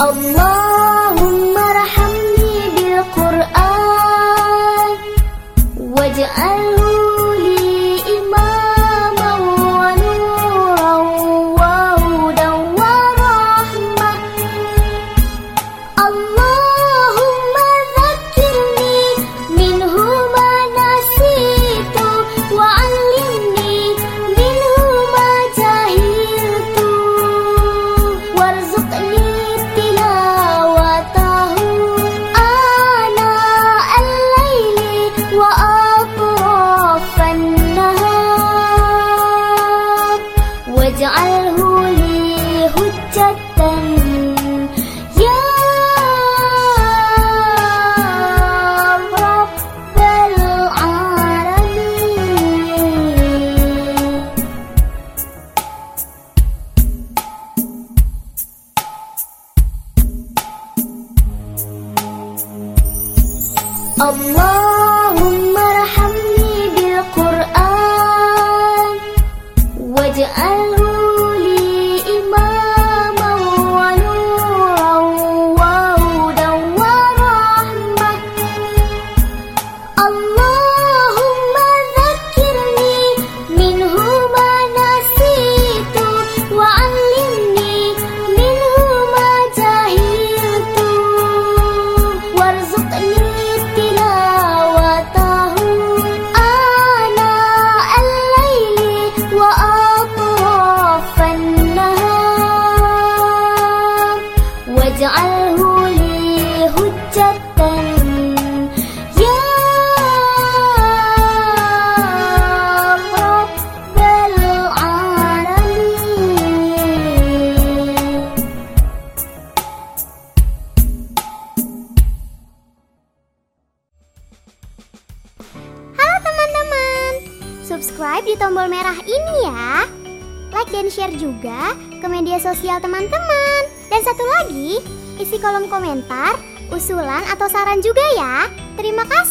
Allah واجعله لي حجة. يا رب العالمين. اللهم ارحمني بالقرآن واجعله واجعله لي حجة يا رب العالمين Halo teman-teman, subscribe di tombol merah ini ya. Like dan share juga ke media sosial teman-teman. Dan satu lagi, isi kolom komentar, usulan atau saran juga ya. Terima kasih.